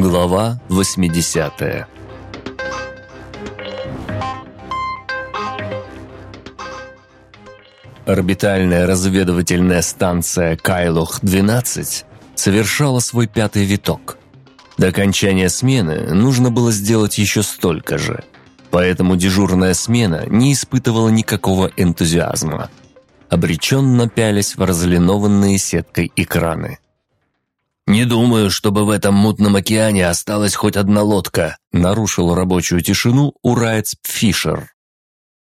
Глава 80 Орбитальная разведывательная станция Кайлох-12 совершала свой пятый виток. До окончания смены нужно было сделать еще столько же. Поэтому дежурная смена не испытывала никакого энтузиазма. Обреченно пялись в разлинованные сеткой экраны. «Не думаю, чтобы в этом мутном океане осталась хоть одна лодка», нарушил рабочую тишину Урайц Фишер.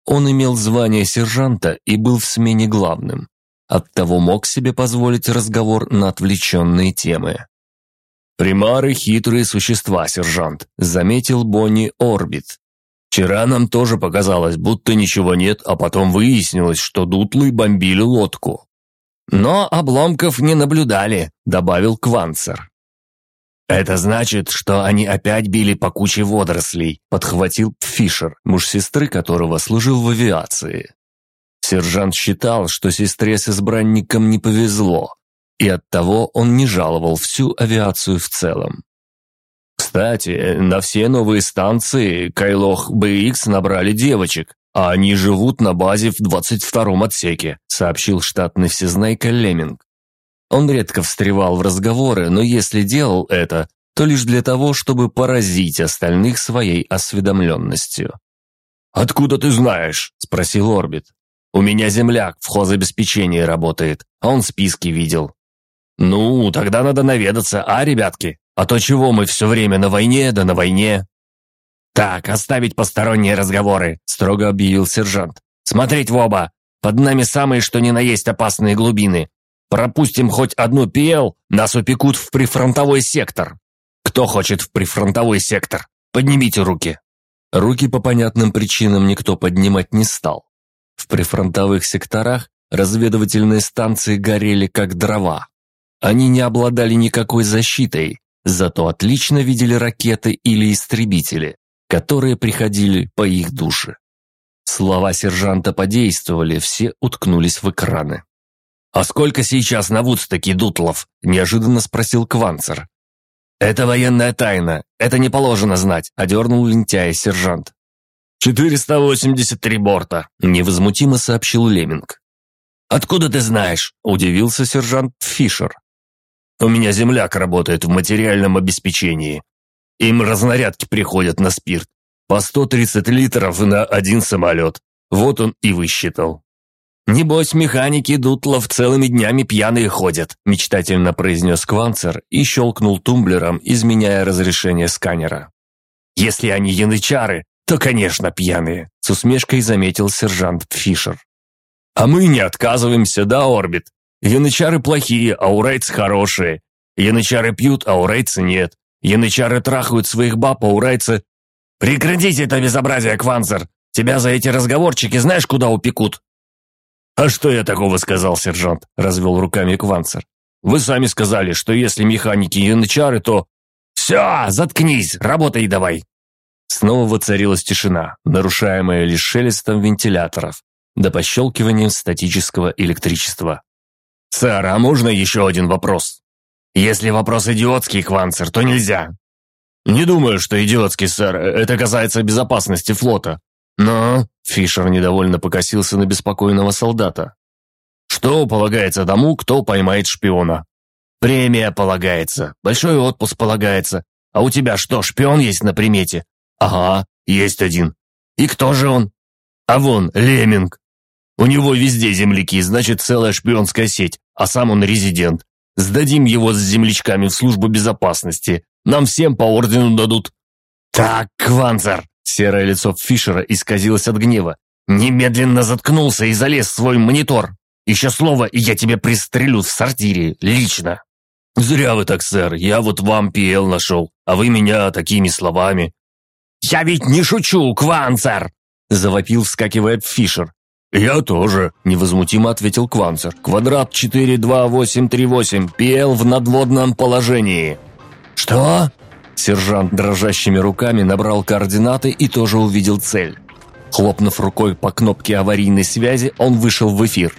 Он имел звание сержанта и был в смене главным. Оттого мог себе позволить разговор на отвлеченные темы. «Примары – хитрые существа, сержант», – заметил Бонни Орбит. «Вчера нам тоже показалось, будто ничего нет, а потом выяснилось, что дутлы бомбили лодку. «Но обломков не наблюдали», — добавил Кванцер. «Это значит, что они опять били по куче водорослей», — подхватил Фишер, муж сестры которого служил в авиации. Сержант считал, что сестре с избранником не повезло, и оттого он не жаловал всю авиацию в целом. Кстати, на все новые станции Кайлох БХ набрали девочек, «А они живут на базе в 22-м отсеке», сообщил штатный всезнайка Леминг. Он редко встревал в разговоры, но если делал это, то лишь для того, чтобы поразить остальных своей осведомленностью. «Откуда ты знаешь?» – спросил Орбит. «У меня земляк в хозобеспечении работает, а он списки видел». «Ну, тогда надо наведаться, а, ребятки? А то чего мы все время на войне, да на войне?» «Так, оставить посторонние разговоры», – строго объявил сержант. «Смотреть в оба! Под нами самые что ни на есть опасные глубины. Пропустим хоть одну ПЛ, нас упекут в прифронтовой сектор. Кто хочет в прифронтовой сектор? Поднимите руки». Руки по понятным причинам никто поднимать не стал. В прифронтовых секторах разведывательные станции горели как дрова. Они не обладали никакой защитой, зато отлично видели ракеты или истребители которые приходили по их душе. Слова сержанта подействовали, все уткнулись в экраны. «А сколько сейчас на Вудстоке дутлов?» – неожиданно спросил Кванцер. «Это военная тайна, это не положено знать», – одернул лентяя сержант. «483 борта», – невозмутимо сообщил Леминг. «Откуда ты знаешь?» – удивился сержант Фишер. «У меня земляк работает в материальном обеспечении. Им разнарядки приходят на спирт. По 130 литров на один самолет. Вот он и высчитал. «Небось, механики Дутлов целыми днями пьяные ходят», мечтательно произнес Кванцер и щелкнул тумблером, изменяя разрешение сканера. «Если они янычары, то, конечно, пьяные», с усмешкой заметил сержант Фишер. «А мы не отказываемся, да, Орбит? Янычары плохие, а урайцы хорошие. Янычары пьют, а урайцы нет. Янычары трахают своих баб, а урайцы... Прекратите это безобразие, Кванзер! Тебя за эти разговорчики знаешь, куда упекут?» «А что я такого сказал, сержант?» – развел руками Кванцер. «Вы сами сказали, что если механики янычары, то...» «Все, заткнись, работай давай!» Снова воцарилась тишина, нарушаемая лишь шелестом вентиляторов, да пощелкиванием статического электричества. «Сэр, а можно еще один вопрос?» Если вопрос идиотский, Кванцер, то нельзя. Не думаю, что идиотский, сэр. Это касается безопасности флота. Но... Фишер недовольно покосился на беспокойного солдата. Что полагается тому, кто поймает шпиона? Премия полагается, большой отпуск полагается. А у тебя что, шпион есть на примете? Ага, есть один. И кто же он? А вон, Леминг. У него везде земляки, значит, целая шпионская сеть, а сам он резидент. Сдадим его с землячками в службу безопасности. Нам всем по ордену дадут». «Так, Кванцер!» Серое лицо Фишера исказилось от гнева. «Немедленно заткнулся и залез в свой монитор. Еще слово, и я тебя пристрелю в сортире, лично». «Зря вы так, сэр. Я вот вам ПЛ нашел, а вы меня такими словами». «Я ведь не шучу, Кванцер!» Завопил, вскакивая Фишер. «Я тоже», – невозмутимо ответил Кванцер. «Квадрат 42838, ПЛ в надводном положении». «Что?» Сержант дрожащими руками набрал координаты и тоже увидел цель. Хлопнув рукой по кнопке аварийной связи, он вышел в эфир.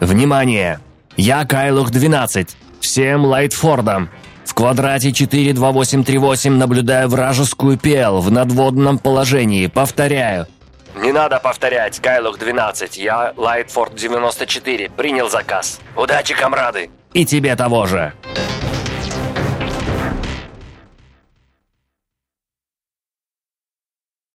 «Внимание! Я Кайлух-12. Всем Лайтфордам. В квадрате 42838 наблюдаю вражескую ПЛ в надводном положении. Повторяю». «Не надо повторять, Кайлух-12. Я Лайтфорд-94. Принял заказ. Удачи, комрады!» «И тебе того же!»